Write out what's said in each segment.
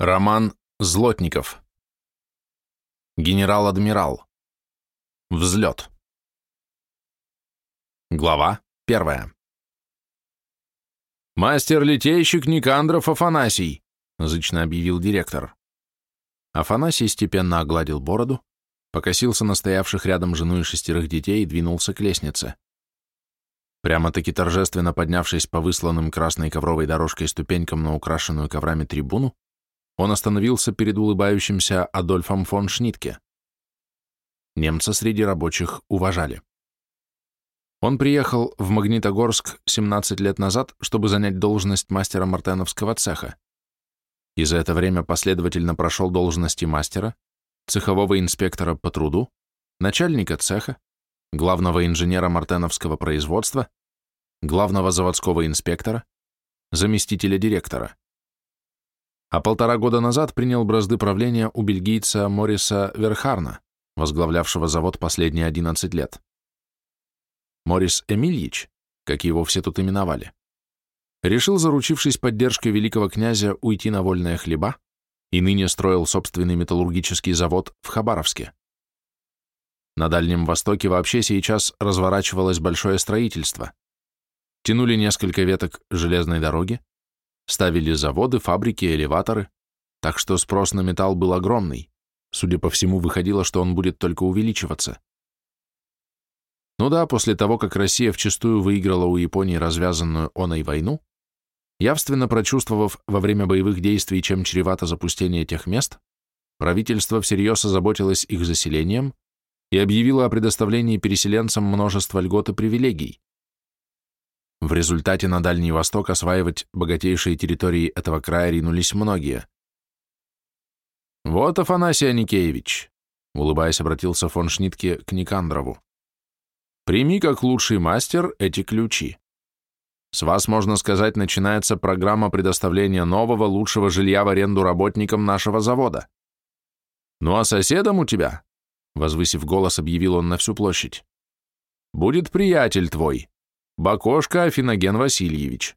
Роман Злотников. Генерал-адмирал. Взлет. Глава первая. «Мастер-литейщик Никандров Афанасий», — зычно объявил директор. Афанасий степенно огладил бороду, покосился на стоявших рядом жену и шестерых детей и двинулся к лестнице. Прямо-таки торжественно поднявшись по высланным красной ковровой дорожкой ступенькам на украшенную коврами трибуну, он остановился перед улыбающимся Адольфом фон Шнитке. Немца среди рабочих уважали. Он приехал в Магнитогорск 17 лет назад, чтобы занять должность мастера мартеновского цеха. И за это время последовательно прошел должности мастера, цехового инспектора по труду, начальника цеха, главного инженера мартеновского производства, главного заводского инспектора, заместителя директора а полтора года назад принял бразды правления у бельгийца Мориса Верхарна, возглавлявшего завод последние 11 лет. Морис Эмильич, как его все тут именовали, решил, заручившись поддержкой великого князя, уйти на вольные хлеба и ныне строил собственный металлургический завод в Хабаровске. На Дальнем Востоке вообще сейчас разворачивалось большое строительство. Тянули несколько веток железной дороги, Ставили заводы, фабрики, элеваторы, так что спрос на металл был огромный. Судя по всему, выходило, что он будет только увеличиваться. Ну да, после того, как Россия вчастую выиграла у Японии развязанную оной войну, явственно прочувствовав во время боевых действий, чем чревато запустение тех мест, правительство всерьез озаботилось их заселением и объявило о предоставлении переселенцам множества льгот и привилегий. В результате на Дальний Восток осваивать богатейшие территории этого края ринулись многие. «Вот Афанасий Аникеевич», — улыбаясь, обратился фон Шнитке к Никандрову. «Прими как лучший мастер эти ключи. С вас, можно сказать, начинается программа предоставления нового, лучшего жилья в аренду работникам нашего завода. Ну а соседом у тебя, — возвысив голос, объявил он на всю площадь, — будет приятель твой, Бакошка Афиноген Васильевич.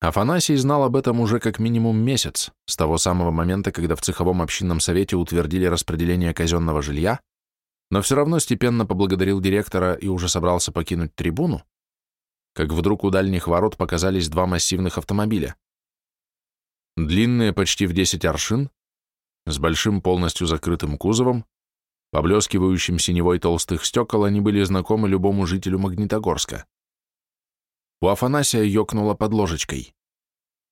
Афанасий знал об этом уже как минимум месяц, с того самого момента, когда в цеховом общинном совете утвердили распределение казенного жилья, но все равно степенно поблагодарил директора и уже собрался покинуть трибуну, как вдруг у дальних ворот показались два массивных автомобиля. Длинные почти в 10 аршин, с большим полностью закрытым кузовом, Поблескивающим синевой толстых стекол они были знакомы любому жителю Магнитогорска. У Афанасия ёкнуло под ложечкой.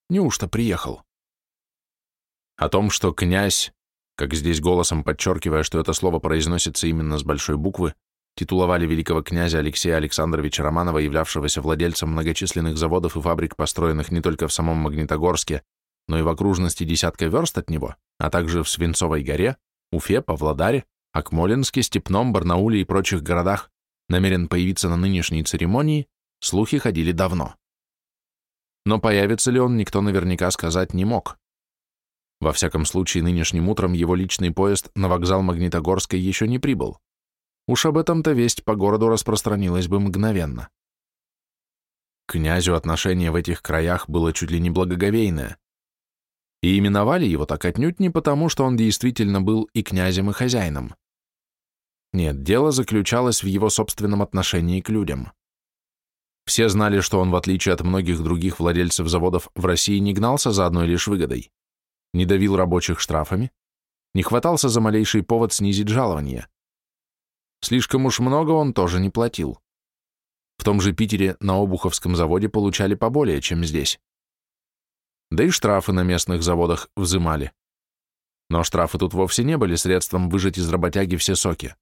Неужто приехал? О том, что князь, как здесь голосом подчеркивая, что это слово произносится именно с большой буквы, титуловали великого князя Алексея Александровича Романова, являвшегося владельцем многочисленных заводов и фабрик, построенных не только в самом Магнитогорске, но и в окружности десятка верст от него, а также в Свинцовой горе, Уфе, Павлодаре, Акмолинске, Степном, Барнауле и прочих городах намерен появиться на нынешней церемонии, слухи ходили давно. Но появится ли он, никто наверняка сказать не мог. Во всяком случае, нынешним утром его личный поезд на вокзал Магнитогорской еще не прибыл. Уж об этом-то весть по городу распространилась бы мгновенно. К князю отношение в этих краях было чуть ли не благоговейное. И именовали его так отнюдь не потому, что он действительно был и князем, и хозяином. Нет, дело заключалось в его собственном отношении к людям. Все знали, что он, в отличие от многих других владельцев заводов в России, не гнался за одной лишь выгодой, не давил рабочих штрафами, не хватался за малейший повод снизить жалование. Слишком уж много он тоже не платил. В том же Питере на Обуховском заводе получали поболее, чем здесь. Да и штрафы на местных заводах взымали. Но штрафы тут вовсе не были средством выжать из работяги все соки.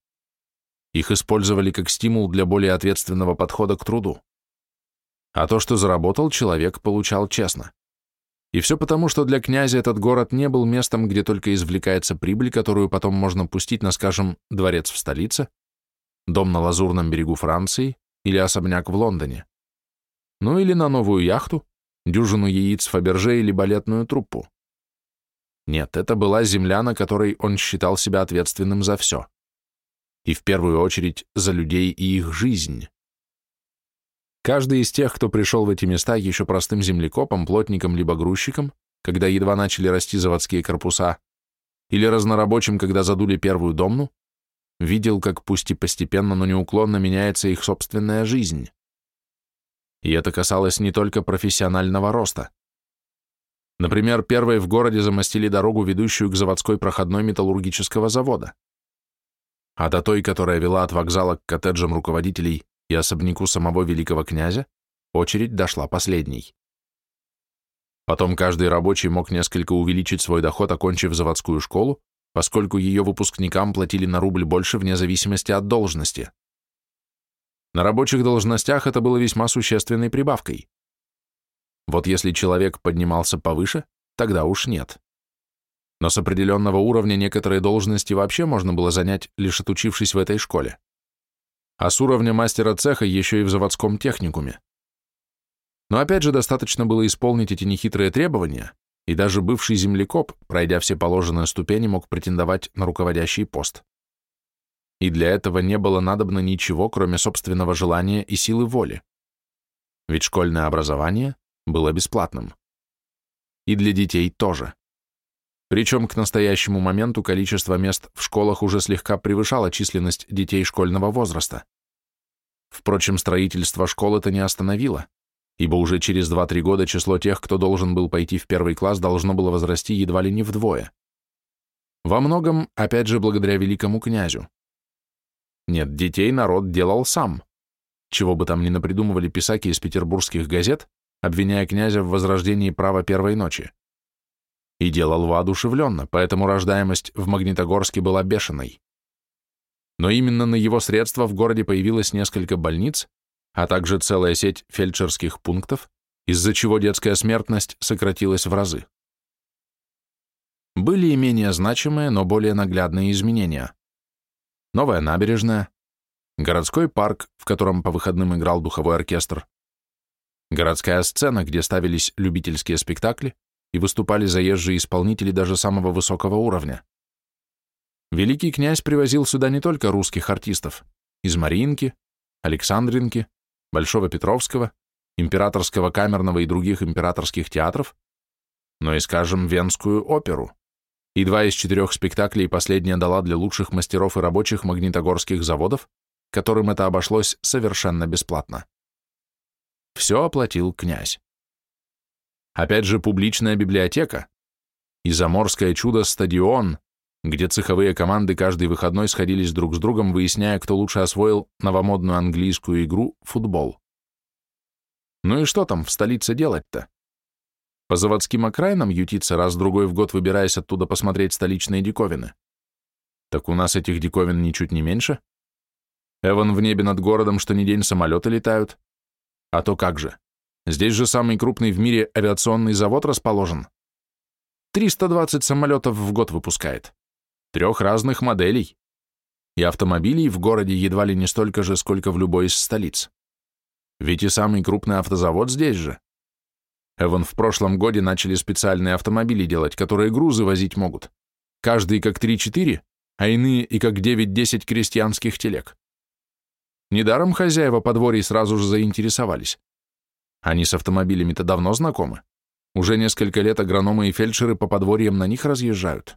Их использовали как стимул для более ответственного подхода к труду. А то, что заработал, человек получал честно. И все потому, что для князя этот город не был местом, где только извлекается прибыль, которую потом можно пустить на, скажем, дворец в столице, дом на Лазурном берегу Франции или особняк в Лондоне. Ну или на новую яхту, дюжину яиц Фаберже или балетную труппу. Нет, это была земля, на которой он считал себя ответственным за все и в первую очередь за людей и их жизнь. Каждый из тех, кто пришел в эти места еще простым землекопом, плотником либо грузчиком, когда едва начали расти заводские корпуса, или разнорабочим, когда задули первую домну, видел, как пусть и постепенно, но неуклонно меняется их собственная жизнь. И это касалось не только профессионального роста. Например, первые в городе замостили дорогу, ведущую к заводской проходной металлургического завода. А до той, которая вела от вокзала к коттеджам руководителей и особняку самого великого князя, очередь дошла последней. Потом каждый рабочий мог несколько увеличить свой доход, окончив заводскую школу, поскольку ее выпускникам платили на рубль больше вне зависимости от должности. На рабочих должностях это было весьма существенной прибавкой. Вот если человек поднимался повыше, тогда уж нет. Но с определенного уровня некоторые должности вообще можно было занять, лишь отучившись в этой школе. А с уровня мастера цеха еще и в заводском техникуме. Но опять же достаточно было исполнить эти нехитрые требования, и даже бывший землекоп, пройдя все положенные ступени, мог претендовать на руководящий пост. И для этого не было надобно ничего, кроме собственного желания и силы воли. Ведь школьное образование было бесплатным. И для детей тоже. Причем к настоящему моменту количество мест в школах уже слегка превышало численность детей школьного возраста. Впрочем, строительство школ это не остановило ибо уже через 2-3 года число тех, кто должен был пойти в первый класс, должно было возрасти едва ли не вдвое. Во многом, опять же, благодаря великому князю. Нет, детей народ делал сам. Чего бы там ни напридумывали писаки из петербургских газет, обвиняя князя в возрождении права первой ночи. И делал воодушевленно, поэтому рождаемость в Магнитогорске была бешеной. Но именно на его средства в городе появилось несколько больниц, а также целая сеть фельдшерских пунктов, из-за чего детская смертность сократилась в разы. Были и менее значимые, но более наглядные изменения. Новая набережная, городской парк, в котором по выходным играл духовой оркестр, городская сцена, где ставились любительские спектакли и выступали заезжие исполнители даже самого высокого уровня. Великий князь привозил сюда не только русских артистов, из Мариинки, Александринки, Большого Петровского, Императорского камерного и других императорских театров, но и, скажем, Венскую оперу. И два из четырех спектаклей последняя дала для лучших мастеров и рабочих магнитогорских заводов, которым это обошлось совершенно бесплатно. Все оплатил князь. Опять же, публичная библиотека и заморское чудо-стадион, где цеховые команды каждый выходной сходились друг с другом, выясняя, кто лучше освоил новомодную английскую игру футбол. Ну и что там в столице делать-то? По заводским окраинам ютиться раз-другой в год, выбираясь оттуда посмотреть столичные диковины. Так у нас этих диковин ничуть не меньше. Эван в небе над городом, что ни день самолеты летают. А то как же. Здесь же самый крупный в мире авиационный завод расположен. 320 самолетов в год выпускает. Трех разных моделей. И автомобилей в городе едва ли не столько же, сколько в любой из столиц. Ведь и самый крупный автозавод здесь же. Эван в прошлом годе начали специальные автомобили делать, которые грузы возить могут. Каждый как 3-4, а иные и как 9-10 крестьянских телег. Недаром хозяева подворий сразу же заинтересовались. Они с автомобилями-то давно знакомы. Уже несколько лет агрономы и фельдшеры по подворьям на них разъезжают.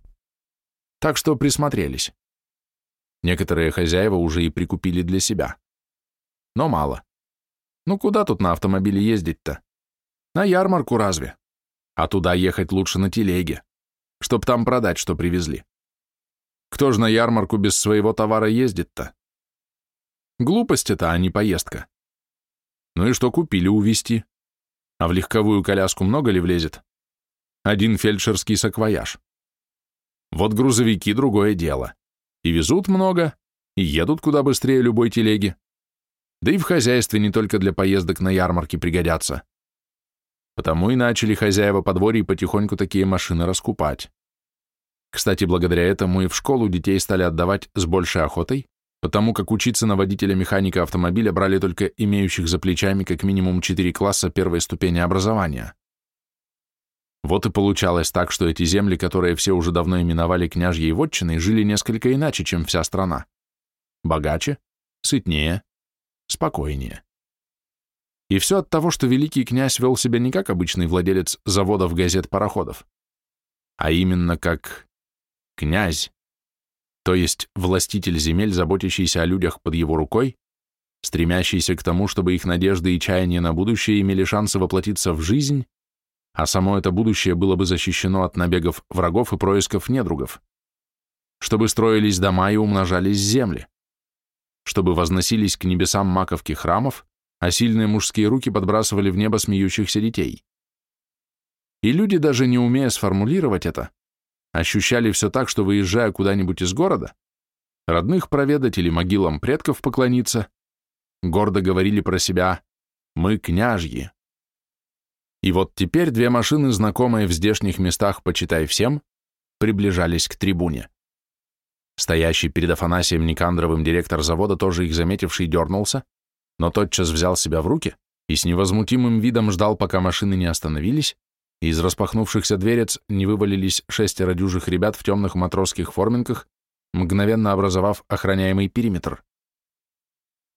Так что присмотрелись. Некоторые хозяева уже и прикупили для себя. Но мало. Ну куда тут на автомобиле ездить-то? На ярмарку разве? А туда ехать лучше на телеге, чтоб там продать, что привезли. Кто ж на ярмарку без своего товара ездит-то? Глупость это, а не поездка. Ну и что купили увезти? А в легковую коляску много ли влезет? Один фельдшерский саквояж. Вот грузовики — другое дело. И везут много, и едут куда быстрее любой телеги. Да и в хозяйстве не только для поездок на ярмарки пригодятся. Потому и начали хозяева подворий потихоньку такие машины раскупать. Кстати, благодаря этому и в школу детей стали отдавать с большей охотой, потому как учиться на водителя-механика автомобиля брали только имеющих за плечами как минимум 4 класса первой ступени образования. Вот и получалось так, что эти земли, которые все уже давно именовали княжьей вотчиной, жили несколько иначе, чем вся страна. Богаче, сытнее, спокойнее. И все от того, что великий князь вел себя не как обычный владелец заводов, газет, пароходов, а именно как князь, то есть властитель земель, заботящийся о людях под его рукой, стремящийся к тому, чтобы их надежды и чаяния на будущее имели шансы воплотиться в жизнь, а само это будущее было бы защищено от набегов врагов и происков недругов, чтобы строились дома и умножались земли, чтобы возносились к небесам маковки храмов, а сильные мужские руки подбрасывали в небо смеющихся детей. И люди, даже не умея сформулировать это, ощущали все так, что, выезжая куда-нибудь из города, родных проведать или могилам предков поклониться, гордо говорили про себя «Мы княжьи». И вот теперь две машины, знакомые в здешних местах, почитай всем, приближались к трибуне. Стоящий перед Афанасием Никандровым директор завода, тоже их заметивший, дернулся, но тотчас взял себя в руки и с невозмутимым видом ждал, пока машины не остановились, из распахнувшихся дверец не вывалились шестеро дюжих ребят в темных матросских форминках, мгновенно образовав охраняемый периметр.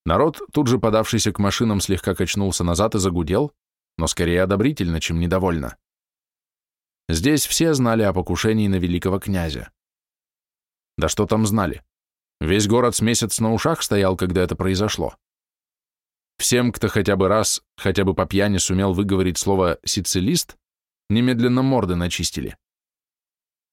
Народ, тут же подавшийся к машинам, слегка качнулся назад и загудел, но скорее одобрительно, чем недовольно. Здесь все знали о покушении на великого князя. Да что там знали? Весь город с месяц на ушах стоял, когда это произошло. Всем, кто хотя бы раз, хотя бы по пьяни сумел выговорить слово «сицилист», немедленно морды начистили.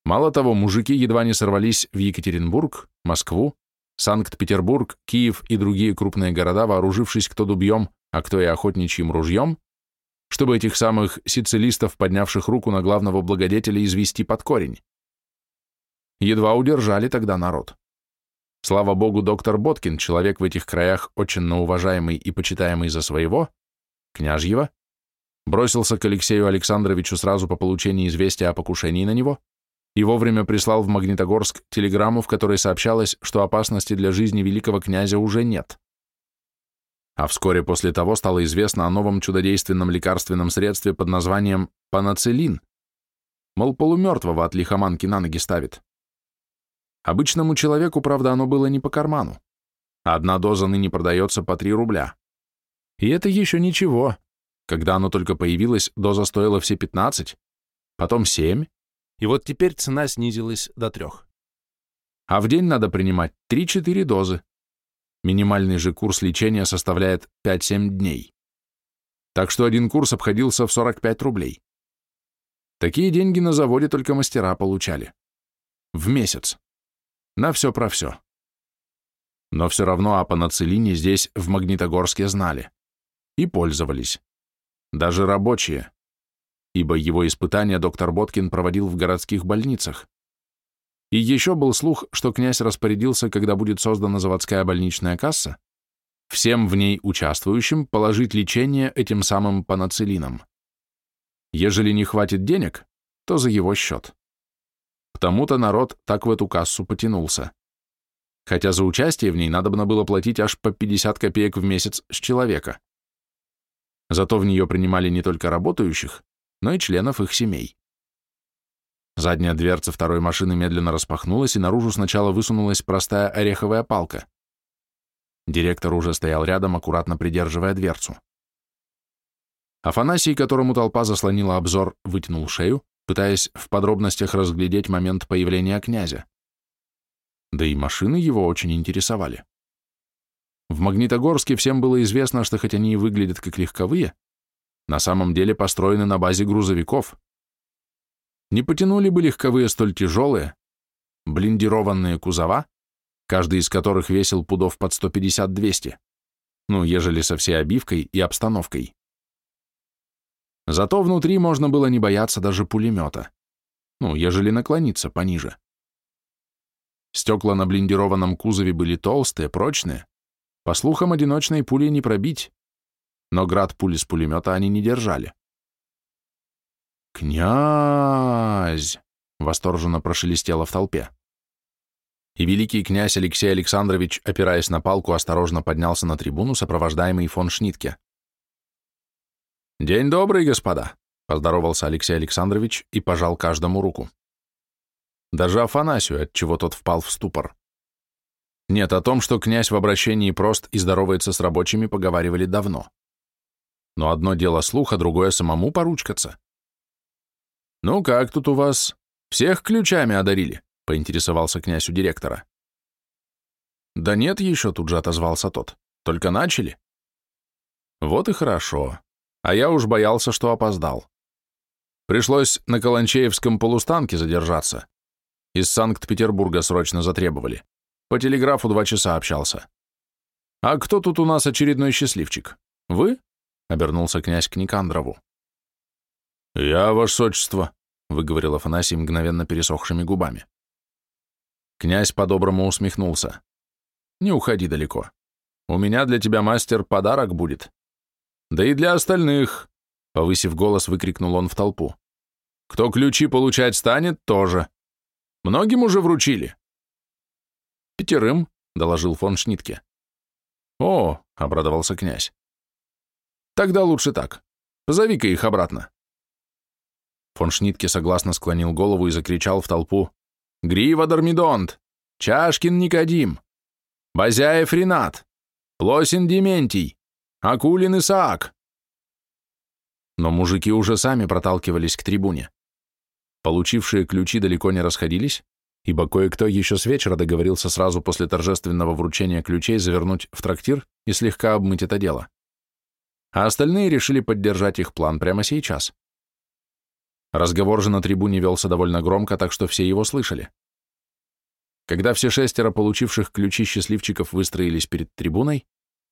Мало того, мужики едва не сорвались в Екатеринбург, Москву, Санкт-Петербург, Киев и другие крупные города, вооружившись кто дубьем, а кто и охотничьим ружьем, чтобы этих самых сицилистов, поднявших руку на главного благодетеля, извести под корень. Едва удержали тогда народ. Слава богу, доктор Боткин, человек в этих краях очень уважаемый и почитаемый за своего, княжьего, бросился к Алексею Александровичу сразу по получении известия о покушении на него и вовремя прислал в Магнитогорск телеграмму, в которой сообщалось, что опасности для жизни великого князя уже нет. А вскоре после того стало известно о новом чудодейственном лекарственном средстве под названием панацелин, мол, полумертвого от лихоманки на ноги ставит. Обычному человеку, правда, оно было не по карману. Одна доза ныне продается по 3 рубля. И это еще ничего. Когда оно только появилось, доза стоила все 15, потом 7, и вот теперь цена снизилась до 3. А в день надо принимать 3-4 дозы. Минимальный же курс лечения составляет 5-7 дней. Так что один курс обходился в 45 рублей. Такие деньги на заводе только мастера получали. В месяц. На все про все. Но все равно о панацелине здесь, в Магнитогорске, знали. И пользовались. Даже рабочие. Ибо его испытания доктор Боткин проводил в городских больницах. И еще был слух, что князь распорядился, когда будет создана заводская больничная касса, всем в ней участвующим положить лечение этим самым панацелином. Ежели не хватит денег, то за его счет. Потому-то народ так в эту кассу потянулся. Хотя за участие в ней надобно было платить аж по 50 копеек в месяц с человека. Зато в нее принимали не только работающих, но и членов их семей. Задняя дверца второй машины медленно распахнулась, и наружу сначала высунулась простая ореховая палка. Директор уже стоял рядом, аккуратно придерживая дверцу. Афанасий, которому толпа заслонила обзор, вытянул шею, пытаясь в подробностях разглядеть момент появления князя. Да и машины его очень интересовали. В Магнитогорске всем было известно, что хоть они и выглядят как легковые, на самом деле построены на базе грузовиков. Не потянули бы легковые столь тяжелые, блиндированные кузова, каждый из которых весил пудов под 150-200, ну, ежели со всей обивкой и обстановкой. Зато внутри можно было не бояться даже пулемета. Ну, ежели наклониться пониже. Стекла на блиндированном кузове были толстые, прочные. По слухам, одиночной пули не пробить. Но град пули с пулемета они не держали. «Князь!» — восторженно прошелестело в толпе. И великий князь Алексей Александрович, опираясь на палку, осторожно поднялся на трибуну, сопровождаемый фон Шнитке. «День добрый, господа!» — поздоровался Алексей Александрович и пожал каждому руку. Даже Афанасию, от чего тот впал в ступор. Нет, о том, что князь в обращении прост и здоровается с рабочими, поговаривали давно. но одно дело слух, а другое самому поручкаться. «Ну как тут у вас? Всех ключами одарили?» — поинтересовался князь у директора. «Да нет еще», — тут же отозвался тот. «Только начали». «Вот и хорошо. А я уж боялся, что опоздал. Пришлось на Каланчеевском полустанке задержаться. Из Санкт-Петербурга срочно затребовали. По телеграфу два часа общался. А кто тут у нас очередной счастливчик? Вы?» — обернулся князь к Никандрову. «Я, ваше сочество», — выговорил Афанасий мгновенно пересохшими губами. Князь по-доброму усмехнулся. «Не уходи далеко. У меня для тебя, мастер, подарок будет. Да и для остальных», — повысив голос, выкрикнул он в толпу. «Кто ключи получать станет, тоже. Многим уже вручили?» «Пятерым», — доложил фон Шнитке. «О», — обрадовался князь. «Тогда лучше так. Позови-ка их обратно». Фон Шнитке согласно склонил голову и закричал в толпу «Грива Дормидонт! Чашкин Никодим! Базяев Ренат! Лосин Дементий! Акулин Исаак!» Но мужики уже сами проталкивались к трибуне. Получившие ключи далеко не расходились, ибо кое-кто еще с вечера договорился сразу после торжественного вручения ключей завернуть в трактир и слегка обмыть это дело. А остальные решили поддержать их план прямо сейчас. Разговор же на трибуне велся довольно громко, так что все его слышали. Когда все шестеро получивших ключи счастливчиков выстроились перед трибуной,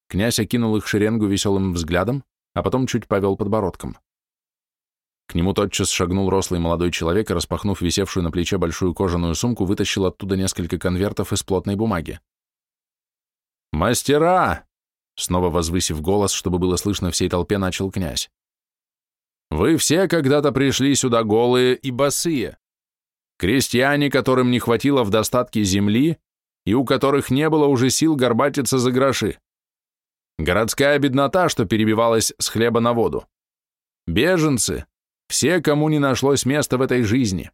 князь окинул их шеренгу веселым взглядом, а потом чуть повел подбородком. К нему тотчас шагнул рослый молодой человек и, распахнув висевшую на плече большую кожаную сумку, вытащил оттуда несколько конвертов из плотной бумаги. «Мастера!» Снова возвысив голос, чтобы было слышно всей толпе, начал князь. Вы все когда-то пришли сюда голые и босые. Крестьяне, которым не хватило в достатке земли и у которых не было уже сил горбатиться за гроши. Городская беднота, что перебивалась с хлеба на воду. Беженцы, все, кому не нашлось места в этой жизни.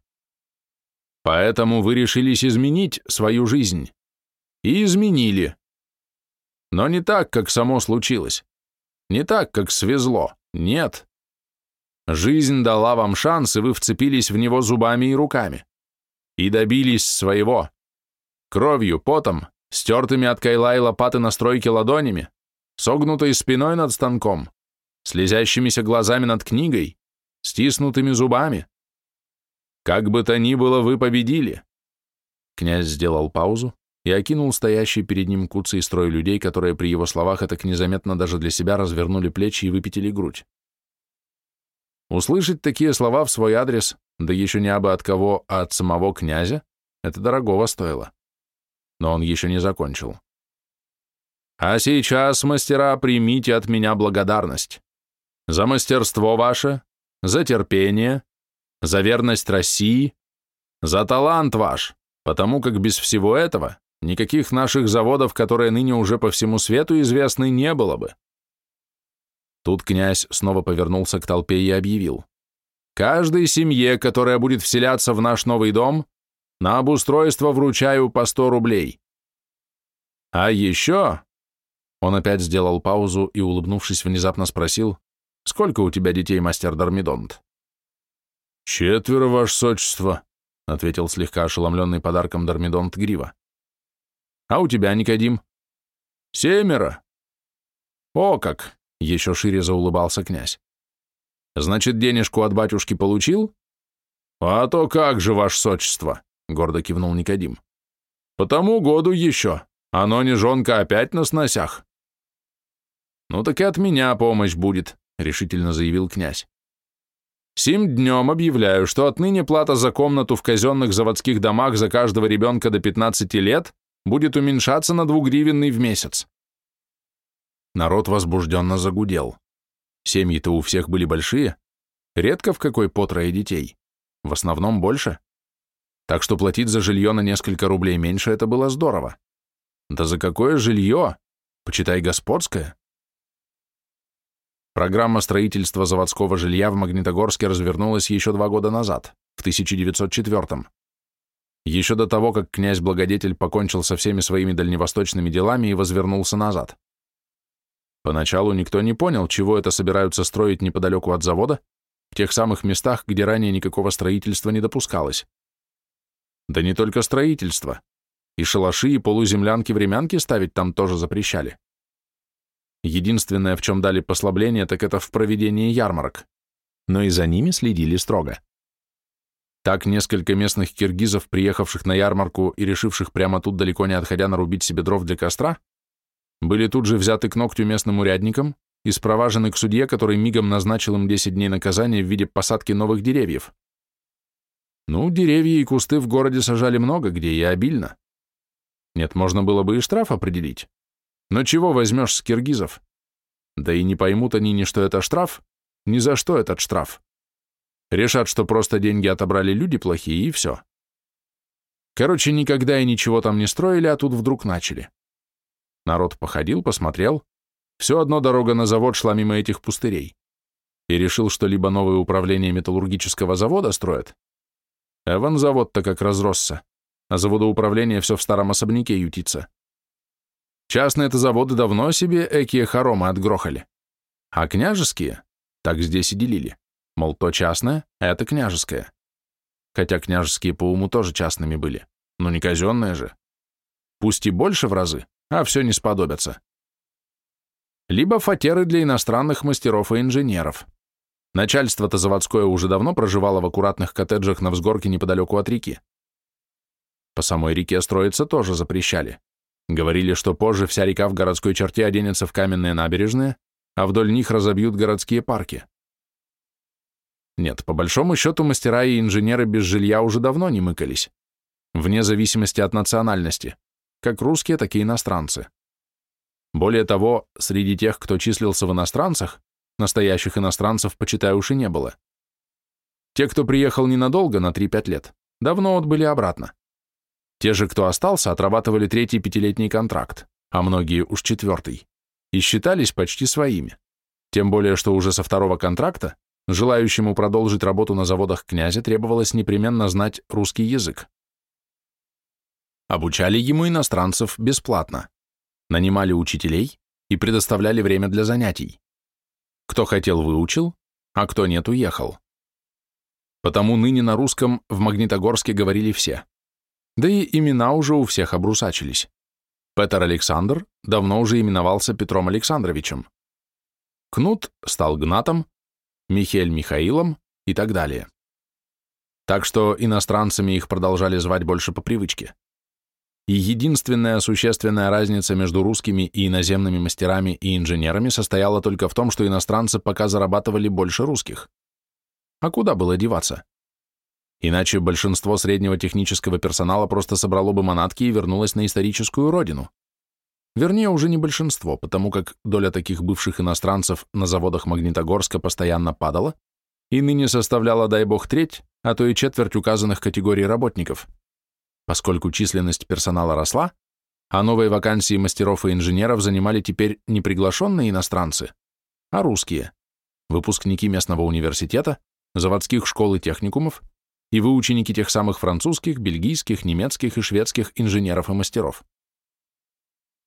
Поэтому вы решились изменить свою жизнь. И изменили. Но не так, как само случилось. Не так, как свезло. Нет. Жизнь дала вам шанс, и вы вцепились в него зубами и руками. И добились своего. Кровью, потом, стертыми от кайла и лопаты на стройке ладонями, согнутой спиной над станком, слезящимися глазами над книгой, стиснутыми зубами. Как бы то ни было, вы победили. Князь сделал паузу и окинул стоящий перед ним куцый строй людей, которые при его словах так незаметно даже для себя развернули плечи и выпятили грудь. Услышать такие слова в свой адрес, да еще не абы от кого, а от самого князя, это дорогого стоило. Но он еще не закончил. А сейчас, мастера, примите от меня благодарность. За мастерство ваше, за терпение, за верность России, за талант ваш, потому как без всего этого никаких наших заводов, которые ныне уже по всему свету известны, не было бы. Тут князь снова повернулся к толпе и объявил. «Каждой семье, которая будет вселяться в наш новый дом, на обустройство вручаю по сто рублей. А еще...» Он опять сделал паузу и, улыбнувшись, внезапно спросил, «Сколько у тебя детей, мастер Дармидонт?» «Четверо, ваше сочество», — ответил слегка ошеломленный подарком Дармидонт Грива. «А у тебя, Никодим?» «Семеро». «О как! Еще шире заулыбался князь. Значит, денежку от батюшки получил? А то как же, ваше сочество, гордо кивнул Никодим. По тому году еще. Оно не жонка опять на сносях. Ну так и от меня помощь будет, решительно заявил князь. Сим днем объявляю, что отныне плата за комнату в казенных заводских домах за каждого ребенка до 15 лет будет уменьшаться на двугривенный в месяц. Народ возбужденно загудел. Семьи-то у всех были большие, редко в какой по трое детей, в основном больше. Так что платить за жилье на несколько рублей меньше это было здорово. Да за какое жилье? Почитай господское. Программа строительства заводского жилья в Магнитогорске развернулась еще два года назад, в 1904 -м. Еще до того, как князь-благодетель покончил со всеми своими дальневосточными делами и возвернулся назад. Поначалу никто не понял, чего это собираются строить неподалеку от завода, в тех самых местах, где ранее никакого строительства не допускалось. Да не только строительство. И шалаши, и полуземлянки-времянки ставить там тоже запрещали. Единственное, в чем дали послабление, так это в проведении ярмарок. Но и за ними следили строго. Так несколько местных киргизов, приехавших на ярмарку и решивших прямо тут, далеко не отходя, нарубить себе дров для костра, были тут же взяты к ногтю местным урядникам и спроважены к судье, который мигом назначил им 10 дней наказания в виде посадки новых деревьев. Ну, деревья и кусты в городе сажали много, где и обильно. Нет, можно было бы и штраф определить. Но чего возьмешь с киргизов? Да и не поймут они ни что это штраф, ни за что этот штраф. Решат, что просто деньги отобрали люди плохие, и все. Короче, никогда и ничего там не строили, а тут вдруг начали. Народ походил, посмотрел. Все одно дорога на завод шла мимо этих пустырей. И решил, что либо новое управление металлургического завода строят. Эван завод-то как разросся, а заводоуправление все в старом особняке ютится. Частные-то заводы давно себе экие хоромы отгрохали. А княжеские, так здесь и делили. Мол, то частное, это княжеское. Хотя княжеские по уму тоже частными были, но не казенные же. Пусть и больше в разы, а все не сподобятся. Либо фатеры для иностранных мастеров и инженеров. Начальство-то заводское уже давно проживало в аккуратных коттеджах на взгорке неподалеку от реки. По самой реке строиться тоже запрещали. Говорили, что позже вся река в городской черте оденется в каменные набережные, а вдоль них разобьют городские парки. Нет, по большому счету мастера и инженеры без жилья уже давно не мыкались, вне зависимости от национальности как русские, так и иностранцы. Более того, среди тех, кто числился в иностранцах, настоящих иностранцев, почитай уж и не было. Те, кто приехал ненадолго, на 3-5 лет, давно отбыли обратно. Те же, кто остался, отрабатывали третий пятилетний контракт, а многие уж четвертый, и считались почти своими. Тем более, что уже со второго контракта желающему продолжить работу на заводах князя требовалось непременно знать русский язык. Обучали ему иностранцев бесплатно, нанимали учителей и предоставляли время для занятий. Кто хотел, выучил, а кто нет, уехал. Потому ныне на русском в Магнитогорске говорили все. Да и имена уже у всех обрусачились. Петр Александр давно уже именовался Петром Александровичем. Кнут стал Гнатом, Михель Михаилом и так далее. Так что иностранцами их продолжали звать больше по привычке и единственная существенная разница между русскими и иноземными мастерами и инженерами состояла только в том, что иностранцы пока зарабатывали больше русских. А куда было деваться? Иначе большинство среднего технического персонала просто собрало бы манатки и вернулось на историческую родину. Вернее, уже не большинство, потому как доля таких бывших иностранцев на заводах Магнитогорска постоянно падала и ныне составляла, дай бог, треть, а то и четверть указанных категорий работников – поскольку численность персонала росла, а новые вакансии мастеров и инженеров занимали теперь не приглашенные иностранцы, а русские, выпускники местного университета, заводских школ и техникумов и выученики тех самых французских, бельгийских, немецких и шведских инженеров и мастеров.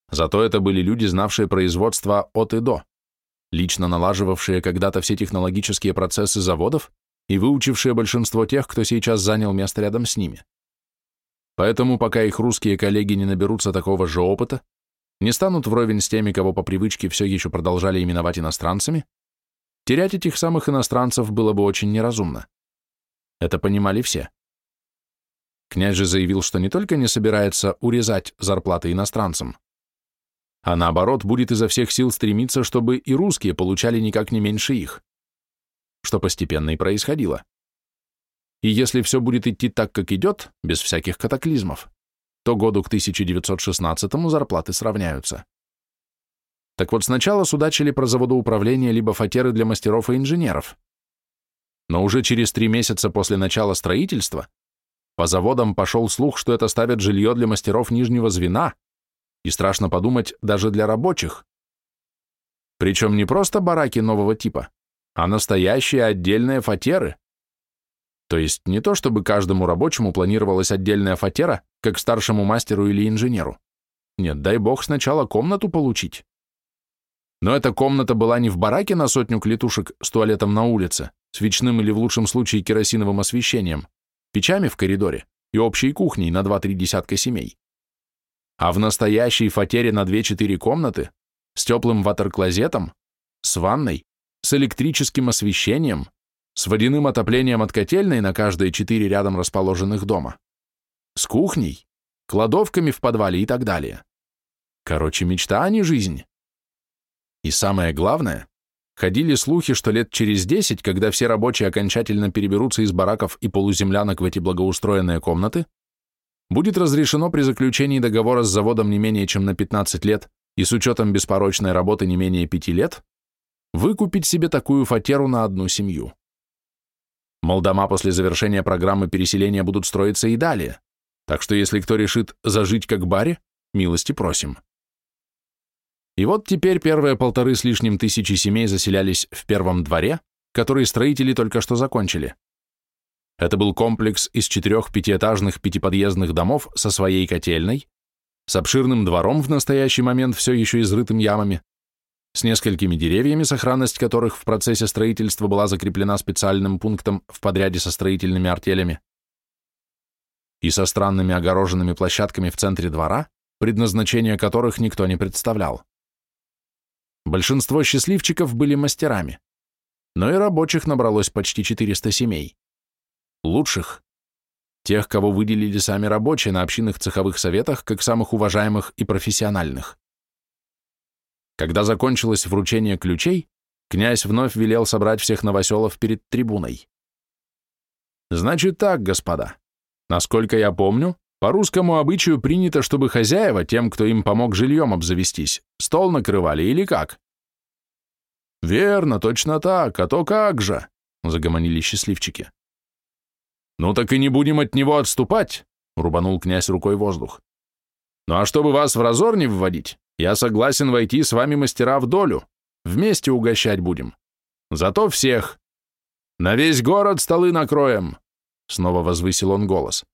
Зато это были люди, знавшие производство от и до, лично налаживавшие когда-то все технологические процессы заводов и выучившие большинство тех, кто сейчас занял место рядом с ними. Поэтому, пока их русские коллеги не наберутся такого же опыта, не станут вровень с теми, кого по привычке все еще продолжали именовать иностранцами, терять этих самых иностранцев было бы очень неразумно. Это понимали все. Князь же заявил, что не только не собирается урезать зарплаты иностранцам, а наоборот будет изо всех сил стремиться, чтобы и русские получали никак не меньше их, что постепенно и происходило. И если все будет идти так, как идет, без всяких катаклизмов, то году к 1916-му зарплаты сравняются. Так вот, сначала судачили про заводоуправление либо фатеры для мастеров и инженеров. Но уже через три месяца после начала строительства по заводам пошел слух, что это ставят жилье для мастеров нижнего звена, и страшно подумать, даже для рабочих. Причем не просто бараки нового типа, а настоящие отдельные фатеры, то есть не то, чтобы каждому рабочему планировалась отдельная фатера, как старшему мастеру или инженеру. Нет, дай бог сначала комнату получить. Но эта комната была не в бараке на сотню клетушек с туалетом на улице, свечным или в лучшем случае керосиновым освещением, печами в коридоре и общей кухней на 2-3 десятка семей. А в настоящей фатере на 2-4 комнаты, с теплым ватерклозетом, с ванной, с электрическим освещением, с водяным отоплением от котельной на каждые четыре рядом расположенных дома, с кухней, кладовками в подвале и так далее. Короче, мечта, а не жизнь. И самое главное, ходили слухи, что лет через десять, когда все рабочие окончательно переберутся из бараков и полуземлянок в эти благоустроенные комнаты, будет разрешено при заключении договора с заводом не менее чем на 15 лет и с учетом беспорочной работы не менее 5 лет, выкупить себе такую фатеру на одну семью. Мол, дома после завершения программы переселения будут строиться и далее, так что если кто решит зажить как баре, милости просим. И вот теперь первые полторы с лишним тысячи семей заселялись в первом дворе, который строители только что закончили. Это был комплекс из четырех пятиэтажных пятиподъездных домов со своей котельной, с обширным двором в настоящий момент все еще изрытым ямами, с несколькими деревьями, сохранность которых в процессе строительства была закреплена специальным пунктом в подряде со строительными артелями, и со странными огороженными площадками в центре двора, предназначение которых никто не представлял. Большинство счастливчиков были мастерами, но и рабочих набралось почти 400 семей. Лучших, тех, кого выделили сами рабочие на общинных цеховых советах как самых уважаемых и профессиональных. Когда закончилось вручение ключей, князь вновь велел собрать всех новоселов перед трибуной. «Значит так, господа, насколько я помню, по русскому обычаю принято, чтобы хозяева, тем, кто им помог жильем обзавестись, стол накрывали или как?» «Верно, точно так, а то как же!» — загомонили счастливчики. «Ну так и не будем от него отступать!» — рубанул князь рукой воздух. «Ну а чтобы вас в разор не вводить, я согласен войти с вами мастера в долю. Вместе угощать будем. Зато всех. На весь город столы накроем!» Снова возвысил он голос.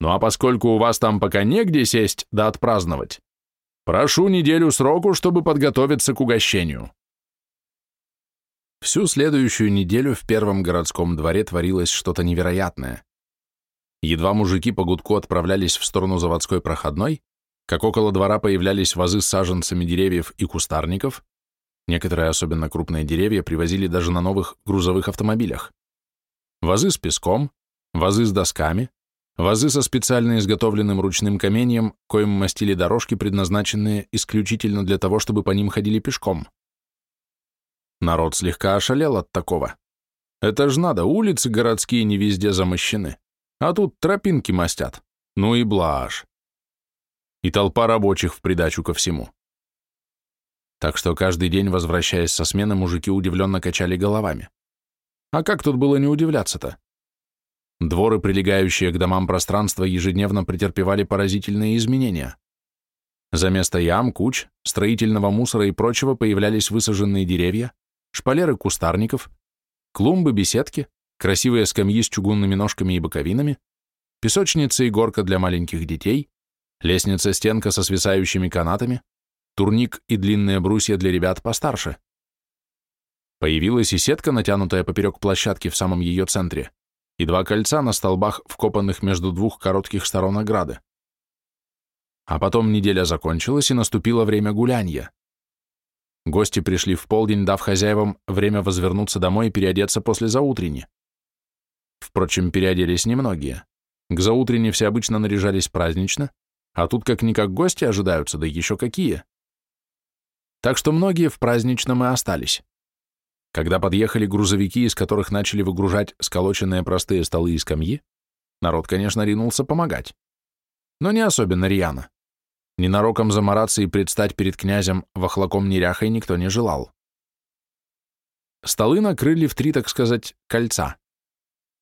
Ну а поскольку у вас там пока негде сесть да отпраздновать, прошу неделю сроку, чтобы подготовиться к угощению. Всю следующую неделю в первом городском дворе творилось что-то невероятное. Едва мужики по гудку отправлялись в сторону заводской проходной, как около двора появлялись вазы с саженцами деревьев и кустарников, некоторые особенно крупные деревья привозили даже на новых грузовых автомобилях. Вазы с песком, вазы с досками, Вазы со специально изготовленным ручным каменьем, коим мастили дорожки, предназначенные исключительно для того, чтобы по ним ходили пешком. Народ слегка ошалел от такого. Это ж надо, улицы городские не везде замощены, а тут тропинки мастят. Ну и блажь. И толпа рабочих в придачу ко всему. Так что каждый день, возвращаясь со смены, мужики удивленно качали головами. А как тут было не удивляться-то? Дворы, прилегающие к домам пространства, ежедневно претерпевали поразительные изменения. За место ям, куч, строительного мусора и прочего появлялись высаженные деревья, шпалеры кустарников, клумбы, беседки, красивые скамьи с чугунными ножками и боковинами, песочница и горка для маленьких детей, лестница-стенка со свисающими канатами, турник и длинные брусья для ребят постарше. Появилась и сетка, натянутая поперек площадки в самом ее центре, и два кольца на столбах, вкопанных между двух коротких сторон ограды. А потом неделя закончилась, и наступило время гулянья. Гости пришли в полдень, дав хозяевам время возвернуться домой и переодеться после заутренни. Впрочем, переоделись немногие. К заутренне все обычно наряжались празднично, а тут как-никак гости ожидаются, да еще какие. Так что многие в праздничном и остались. Когда подъехали грузовики, из которых начали выгружать сколоченные простые столы и скамьи, народ, конечно, ринулся помогать. Но не особенно рьяно. Ненароком замораться и предстать перед князем вахлаком неряхой никто не желал. Столы накрыли в три, так сказать, кольца.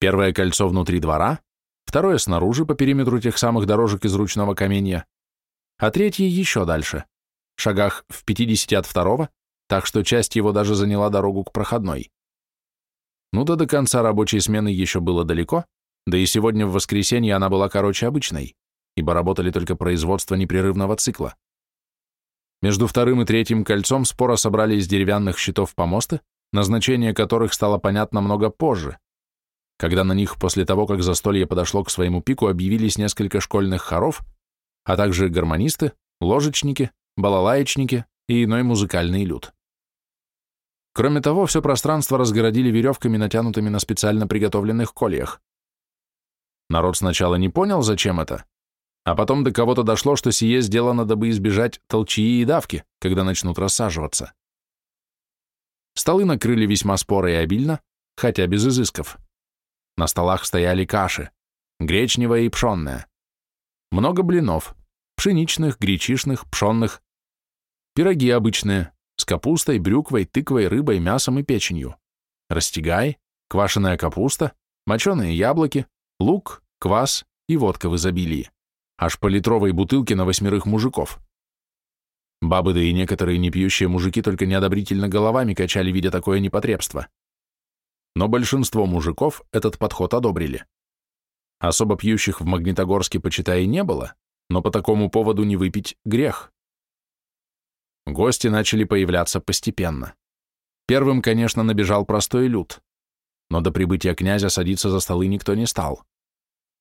Первое кольцо внутри двора, второе снаружи по периметру тех самых дорожек из ручного каменья, а третье еще дальше, шагах в 50 от второго, так что часть его даже заняла дорогу к проходной. Ну да до конца рабочей смены еще было далеко, да и сегодня в воскресенье она была короче обычной, ибо работали только производство непрерывного цикла. Между вторым и третьим кольцом спора собрали из деревянных щитов помосты, назначение которых стало понятно много позже, когда на них после того, как застолье подошло к своему пику, объявились несколько школьных хоров, а также гармонисты, ложечники, балалаечники и иной музыкальный люд. Кроме того, все пространство разгородили веревками, натянутыми на специально приготовленных кольях. Народ сначала не понял, зачем это, а потом до кого-то дошло, что сие сделано, дабы избежать толчии и давки, когда начнут рассаживаться. Столы накрыли весьма споро и обильно, хотя без изысков. На столах стояли каши, гречневая и пшенная. Много блинов, пшеничных, гречишных, пшенных. Пироги обычные, с капустой, брюквой, тыквой, рыбой, мясом и печенью. Растягай, квашеная капуста, моченые яблоки, лук, квас и водка в изобилии. Аж по литровой бутылке на восьмерых мужиков. Бабы, да и некоторые непьющие мужики только неодобрительно головами качали, видя такое непотребство но большинство мужиков этот подход одобрили. Особо пьющих в Магнитогорске, почитай, не было, но по такому поводу не выпить грех. Гости начали появляться постепенно. Первым, конечно, набежал простой люд, но до прибытия князя садиться за столы никто не стал.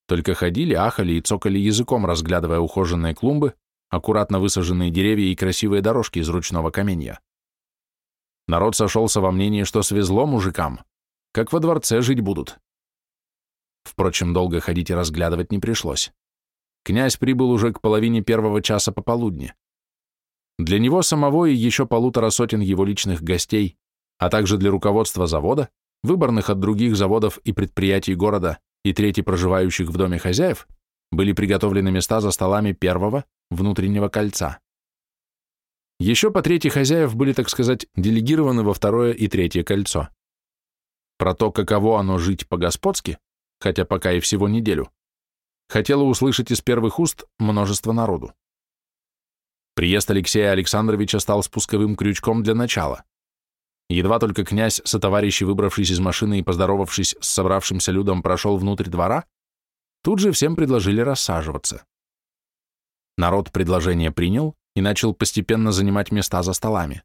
Только ходили, ахали и цокали языком, разглядывая ухоженные клумбы, аккуратно высаженные деревья и красивые дорожки из ручного каменья. Народ сошелся во мнении, что свезло мужикам, как во дворце жить будут. Впрочем, долго ходить и разглядывать не пришлось. Князь прибыл уже к половине первого часа пополудни. Для него самого и еще полутора сотен его личных гостей, а также для руководства завода, выборных от других заводов и предприятий города и трети проживающих в доме хозяев, были приготовлены места за столами первого, внутреннего кольца. Еще по трети хозяев были, так сказать, делегированы во второе и третье кольцо. Про то, каково оно жить по-господски, хотя пока и всего неделю, хотела услышать из первых уст множество народу. Приезд Алексея Александровича стал спусковым крючком для начала. Едва только князь, сотоварищи, выбравшись из машины и поздоровавшись с собравшимся людом, прошел внутрь двора, тут же всем предложили рассаживаться. Народ предложение принял и начал постепенно занимать места за столами.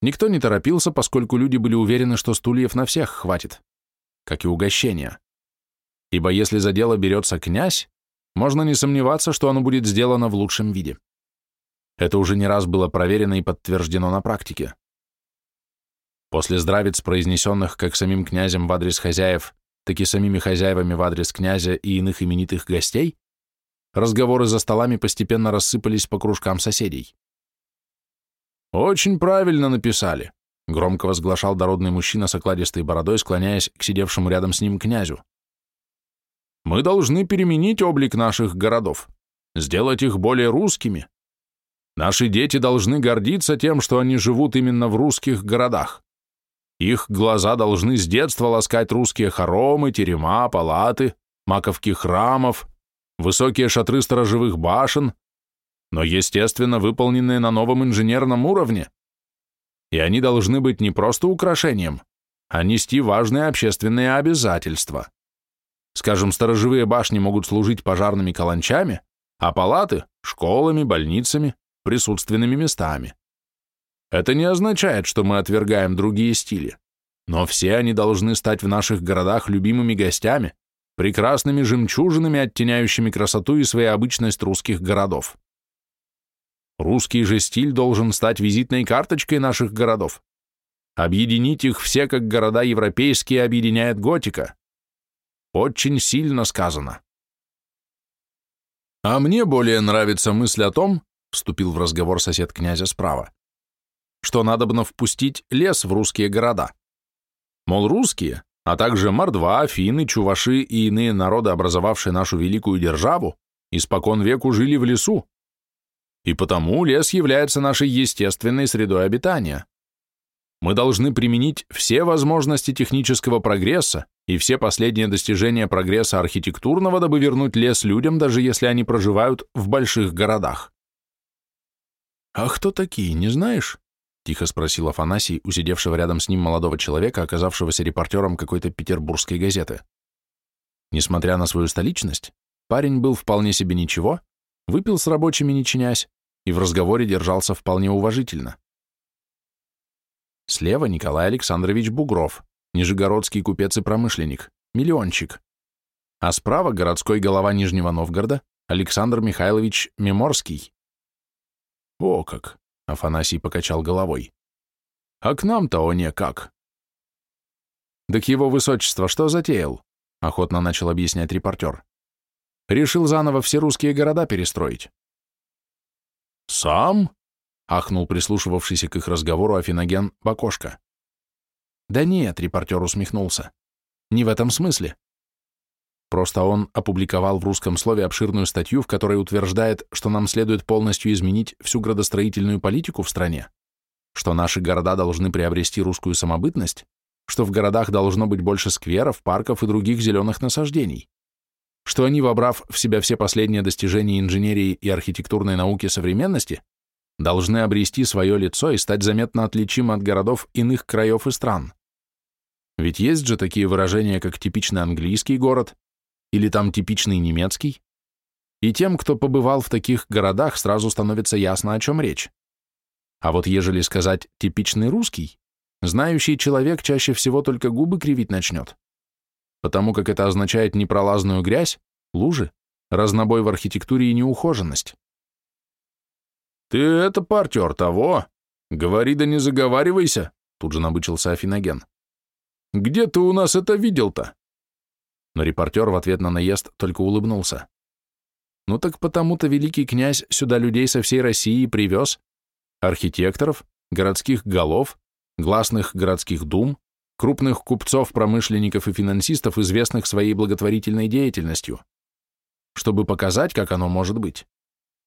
Никто не торопился, поскольку люди были уверены, что стульев на всех хватит, как и угощения. Ибо если за дело берется князь, можно не сомневаться, что оно будет сделано в лучшем виде. Это уже не раз было проверено и подтверждено на практике. После здравиц, произнесенных как самим князем в адрес хозяев, так и самими хозяевами в адрес князя и иных именитых гостей, разговоры за столами постепенно рассыпались по кружкам соседей. «Очень правильно написали», — громко возглашал дородный мужчина с окладистой бородой, склоняясь к сидевшему рядом с ним князю. «Мы должны переменить облик наших городов, сделать их более русскими. Наши дети должны гордиться тем, что они живут именно в русских городах. Их глаза должны с детства ласкать русские хоромы, терема, палаты, маковки храмов, высокие шатры сторожевых башен, но, естественно, выполненные на новом инженерном уровне. И они должны быть не просто украшением, а нести важные общественные обязательства. Скажем, сторожевые башни могут служить пожарными каланчами, а палаты – школами, больницами, присутственными местами. Это не означает, что мы отвергаем другие стили, но все они должны стать в наших городах любимыми гостями, прекрасными жемчужинами, оттеняющими красоту и своеобычность русских городов. Русский же стиль должен стать визитной карточкой наших городов. Объединить их все, как города европейские объединяет готика. Очень сильно сказано. А мне более нравится мысль о том, вступил в разговор сосед князя справа, что надобно впустить лес в русские города. Мол, русские, а также мордва, финны, чуваши и иные народы, образовавшие нашу великую державу, испокон веку жили в лесу, и потому лес является нашей естественной средой обитания. Мы должны применить все возможности технического прогресса и все последние достижения прогресса архитектурного, дабы вернуть лес людям, даже если они проживают в больших городах. «А кто такие, не знаешь?» — тихо спросил Афанасий, усидевшего рядом с ним молодого человека, оказавшегося репортером какой-то петербургской газеты. Несмотря на свою столичность, парень был вполне себе ничего, выпил с рабочими не чинясь, и в разговоре держался вполне уважительно. Слева Николай Александрович Бугров, нижегородский купец и промышленник, миллиончик. А справа городской голова Нижнего Новгорода Александр Михайлович Меморский. О как! Афанасий покачал головой. А к нам-то о не как. Так его высочество что затеял? Охотно начал объяснять репортер. Решил заново все русские города перестроить. Сам? Ахнул прислушивавшийся к их разговору Афиноген Бакошка. Да нет, репортер усмехнулся. Не в этом смысле. Просто он опубликовал в русском слове обширную статью, в которой утверждает, что нам следует полностью изменить всю градостроительную политику в стране, что наши города должны приобрести русскую самобытность, что в городах должно быть больше скверов, парков и других зеленых насаждений, что они, вобрав в себя все последние достижения инженерии и архитектурной науки современности, должны обрести свое лицо и стать заметно отличимы от городов иных краев и стран. Ведь есть же такие выражения, как типичный английский город или там типичный немецкий, и тем, кто побывал в таких городах, сразу становится ясно, о чем речь. А вот ежели сказать «типичный русский», знающий человек чаще всего только губы кривить начнет, потому как это означает непролазную грязь, лужи, разнобой в архитектуре и неухоженность. «Ты это, партер, того? Говори да не заговаривайся!» Тут же набычился Афиноген. «Где ты у нас это видел-то?» Но репортер в ответ на наезд только улыбнулся. «Ну так потому-то великий князь сюда людей со всей России привез, архитекторов, городских голов, гласных городских дум, крупных купцов, промышленников и финансистов, известных своей благотворительной деятельностью, чтобы показать, как оно может быть.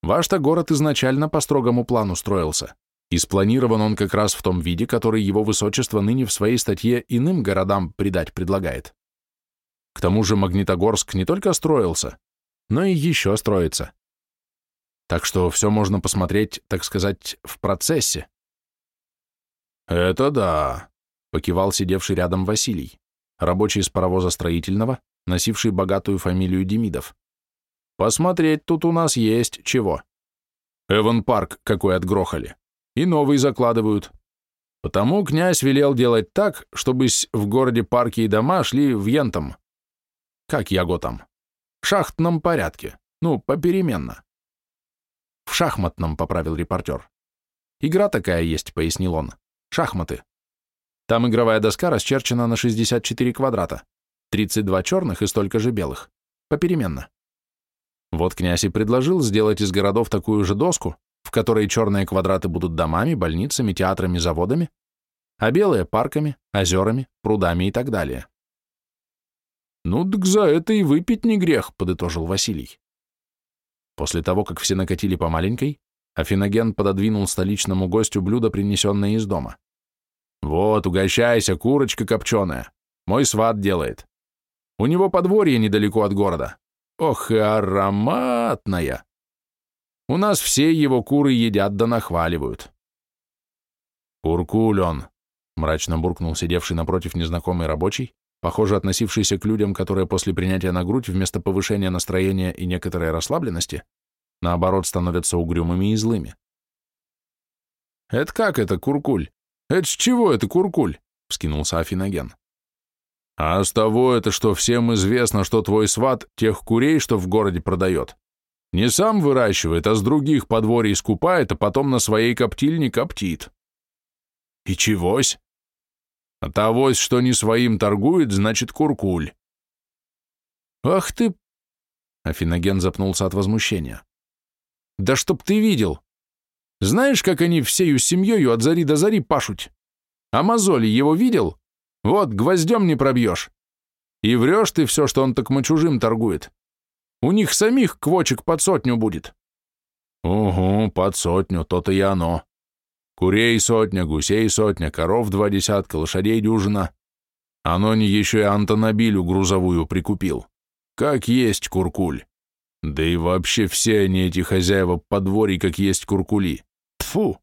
Ваш-то город изначально по строгому плану строился, и спланирован он как раз в том виде, который его высочество ныне в своей статье иным городам придать предлагает. К тому же Магнитогорск не только строился, но и еще строится. Так что все можно посмотреть, так сказать, в процессе. «Это да», — покивал сидевший рядом Василий, рабочий из паровоза строительного, носивший богатую фамилию Демидов. Посмотреть тут у нас есть чего. Эван Парк какой отгрохали. И новый закладывают. Потому князь велел делать так, чтобы в городе парки и дома шли в ентом. Как яго там? В шахтном порядке. Ну, попеременно. В шахматном, поправил репортер. Игра такая есть, пояснил он. Шахматы. Там игровая доска расчерчена на 64 квадрата. 32 черных и столько же белых. Попеременно. Вот князь и предложил сделать из городов такую же доску, в которой черные квадраты будут домами, больницами, театрами, заводами, а белые — парками, озерами, прудами и так далее. «Ну, так за это и выпить не грех», — подытожил Василий. После того, как все накатили по маленькой, Афиноген пододвинул столичному гостю блюдо, принесенное из дома. «Вот, угощайся, курочка копченая. Мой сват делает. У него подворье недалеко от города. Ох, и ароматная! У нас все его куры едят да нахваливают. Куркуль он, мрачно буркнул сидевший напротив незнакомый рабочий, похоже, относившийся к людям, которые после принятия на грудь вместо повышения настроения и некоторой расслабленности, наоборот, становятся угрюмыми и злыми. «Это как это, Куркуль? Это с чего это, Куркуль?» — вскинулся Афиноген. А с того это, что всем известно, что твой сват тех курей, что в городе продает, не сам выращивает, а с других подворий скупает, а потом на своей коптильне коптит. И чегось? А тогось, что не своим торгует, значит куркуль. Ах ты... Афиноген запнулся от возмущения. Да чтоб ты видел! Знаешь, как они всею семьей от зари до зари пашут? А мозоли его видел? Вот, гвоздем не пробьешь. И врешь ты все, что он так чужим торгует. У них самих квочек под сотню будет. Угу, под сотню, то-то и оно. Курей сотня, гусей сотня, коров два десятка, лошадей дюжина. Оно не еще и антонобилю грузовую прикупил. Как есть куркуль. Да и вообще все они, эти хозяева подворий, как есть куркули. Тфу!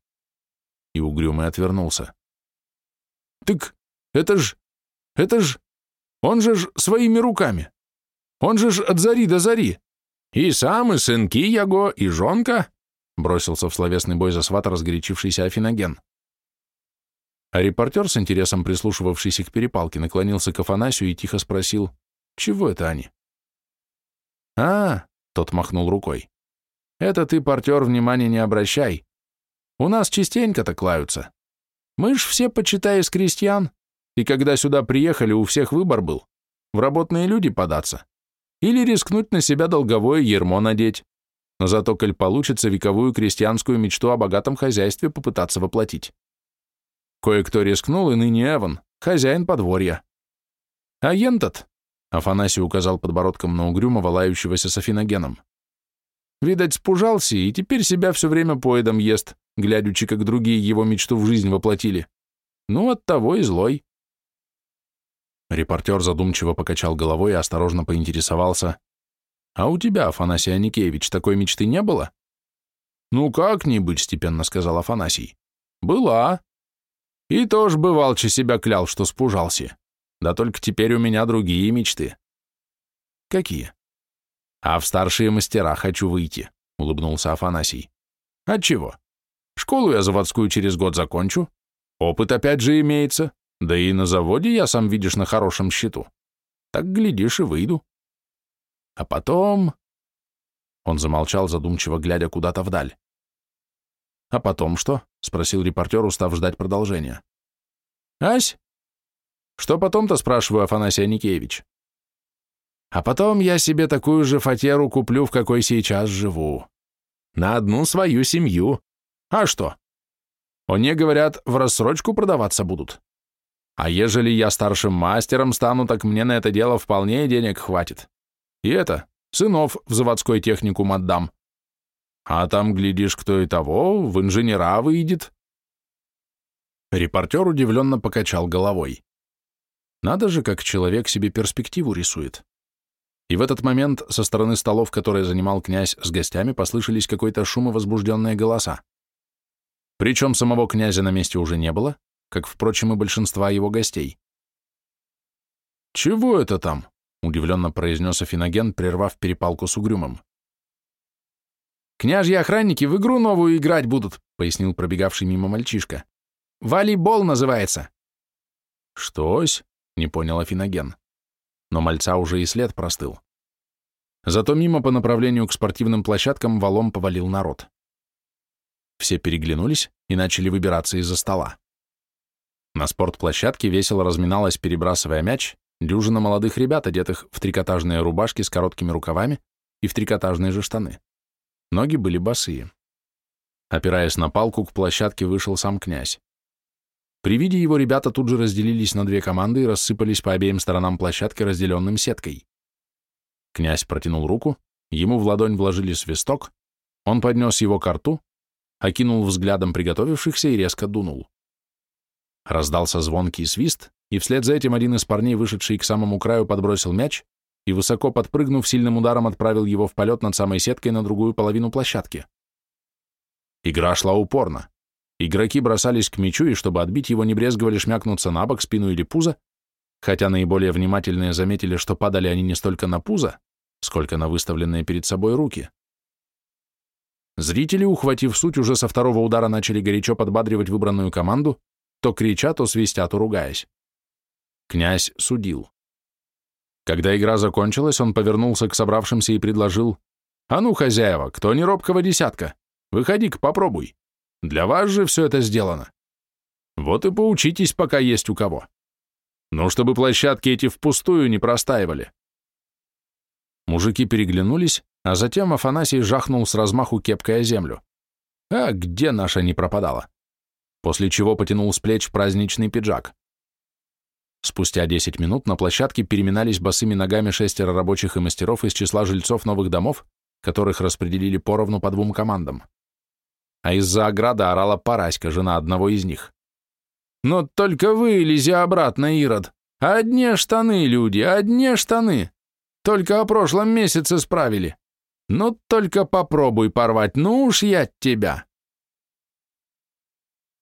И угрюмый отвернулся. Так это ж... это ж... Он же ж своими руками. Он же ж от зари до зари. И сам, и сынки его, и жонка. Бросился в словесный бой за свата разгорячившийся Афиноген. А репортер, с интересом прислушивавшийся к перепалке, наклонился к Афанасию и тихо спросил, «Чего это они?» «А, — тот махнул рукой, — это ты, портер, внимания не обращай. У нас частенько так лаются. Мы ж все, почитай, из крестьян, и когда сюда приехали, у всех выбор был — в работные люди податься или рискнуть на себя долговое ермо надеть, зато, коль получится, вековую крестьянскую мечту о богатом хозяйстве попытаться воплотить. Кое-кто рискнул, и ныне Эван, хозяин подворья. А ентот, Афанасий указал подбородком на угрюмого, лающегося с афиногеном. Видать, спужался и теперь себя все время поедом ест, глядячи, как другие его мечту в жизнь воплотили. Ну, оттого и злой. Репортер задумчиво покачал головой и осторожно поинтересовался. «А у тебя, Афанасий Аникеевич, такой мечты не было?» «Ну как-нибудь», — степенно сказал Афанасий. «Была. И тоже бывалче себя клял, что спужался. Да только теперь у меня другие мечты. Какие? А в старшие мастера хочу выйти, улыбнулся Афанасий. Отчего? Школу я заводскую через год закончу. Опыт опять же имеется. Да и на заводе я, сам видишь, на хорошем счету. Так, глядишь, и выйду. А потом... Он замолчал, задумчиво глядя куда-то вдаль. «А потом что?» — спросил репортер, устав ждать продолжения. «Ась?» «Что потом-то?» — спрашиваю, Афанасий Аникеевич. «А потом я себе такую же фатеру куплю, в какой сейчас живу. На одну свою семью. А что? Они, говорят, в рассрочку продаваться будут. А ежели я старшим мастером стану, так мне на это дело вполне денег хватит. И это, сынов в заводской техникум отдам. А там, глядишь, кто и того, в инженера выйдет. Репортер удивленно покачал головой. Надо же, как человек себе перспективу рисует. И в этот момент со стороны столов, которые занимал князь с гостями, послышались какой-то шум и возбужденные голоса. Причем самого князя на месте уже не было, как, впрочем, и большинства его гостей. «Чего это там?» — удивленно произнес Афиноген, прервав перепалку с Угрюмом. «Княжьи охранники в игру новую играть будут», — пояснил пробегавший мимо мальчишка. «Волейбол называется». «Штось?» — не понял Афиноген. Но мальца уже и след простыл. Зато мимо по направлению к спортивным площадкам валом повалил народ. Все переглянулись и начали выбираться из-за стола. На спортплощадке весело разминалась, перебрасывая мяч, дюжина молодых ребят, одетых в трикотажные рубашки с короткими рукавами и в трикотажные же штаны. Ноги были босые. Опираясь на палку, к площадке вышел сам князь. При виде его ребята тут же разделились на две команды и рассыпались по обеим сторонам площадки, разделенным сеткой. Князь протянул руку, ему в ладонь вложили свисток, он поднес его к рту, окинул взглядом приготовившихся и резко дунул. Раздался звонкий свист, и вслед за этим один из парней, вышедший к самому краю, подбросил мяч и, высоко подпрыгнув, сильным ударом отправил его в полет над самой сеткой на другую половину площадки. Игра шла упорно. Игроки бросались к мячу, и чтобы отбить его, не брезговали шмякнуться на бок, спину или пузо, хотя наиболее внимательные заметили, что падали они не столько на пузо, сколько на выставленные перед собой руки. Зрители, ухватив суть, уже со второго удара начали горячо подбадривать выбранную команду, то крича, то свистя, то ругаясь. Князь судил. Когда игра закончилась, он повернулся к собравшимся и предложил, «А ну, хозяева, кто не робкого десятка, выходи-ка, попробуй. Для вас же все это сделано. Вот и поучитесь, пока есть у кого. Ну, чтобы площадки эти впустую не простаивали». Мужики переглянулись, а затем Афанасий жахнул с размаху кепкой о землю. А где наша не пропадала? после чего потянул с плеч праздничный пиджак. Спустя 10 минут на площадке переминались босыми ногами шестеро рабочих и мастеров из числа жильцов новых домов, которых распределили поровну по двум командам. А из-за ограда орала Параська, жена одного из них. «Но только вылези обратно, Ирод! Одни штаны, люди, одни штаны! Только о прошлом месяце справили! Ну только попробуй порвать, ну уж я тебя!»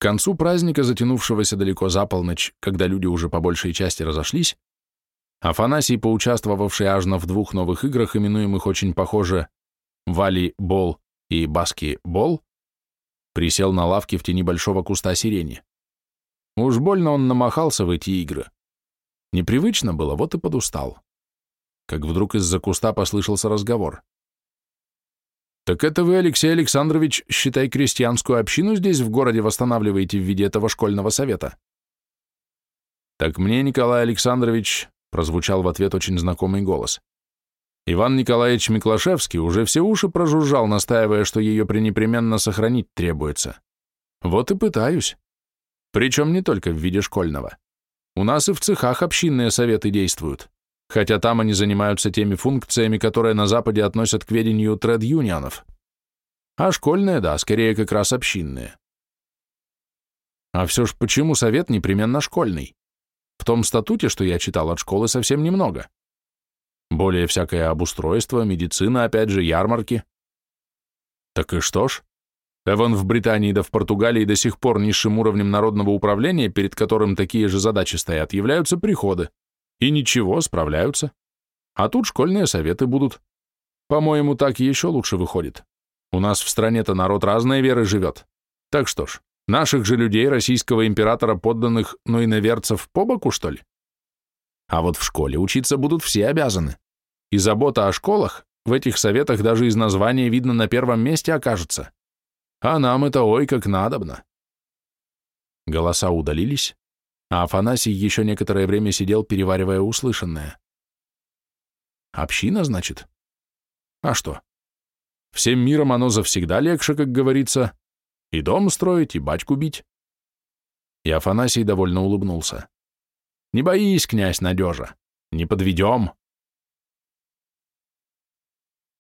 К концу праздника, затянувшегося далеко за полночь, когда люди уже по большей части разошлись, Афанасий, поучаствовавший аж в двух новых играх, именуемых очень похоже «Вали-бол» и баски-бол, присел на лавке в тени большого куста сирени. Уж больно он намахался в эти игры. Непривычно было, вот и подустал. Как вдруг из-за куста послышался разговор. «Так это вы, Алексей Александрович, считай, крестьянскую общину здесь в городе восстанавливаете в виде этого школьного совета?» «Так мне, Николай Александрович», — прозвучал в ответ очень знакомый голос. Иван Николаевич Миклашевский уже все уши прожужжал, настаивая, что ее пренепременно сохранить требуется. Вот и пытаюсь. Причем не только в виде школьного. У нас и в цехах общинные советы действуют, хотя там они занимаются теми функциями, которые на Западе относят к ведению тред-юнионов. А школьные, да, скорее как раз общинные. А все ж почему совет непременно школьный? В том статуте, что я читал от школы, совсем немного. Более всякое обустройство, медицина, опять же, ярмарки. Так и что ж? Эван в Британии да в Португалии до сих пор низшим уровнем народного управления, перед которым такие же задачи стоят, являются приходы. И ничего, справляются. А тут школьные советы будут. По-моему, так еще лучше выходит. У нас в стране-то народ разной веры живет. Так что ж, наших же людей, российского императора, подданных, но и наверцев по боку, что ли? А вот в школе учиться будут все обязаны. И забота о школах в этих советах даже из названия видно на первом месте окажется. А нам это ой как надобно. Голоса удалились, а Афанасий еще некоторое время сидел, переваривая услышанное. Община, значит? А что? Всем миром оно завсегда легче, как говорится, и дом строить, и батьку бить. И Афанасий довольно улыбнулся. Не боись, князь Надежа, не подведем.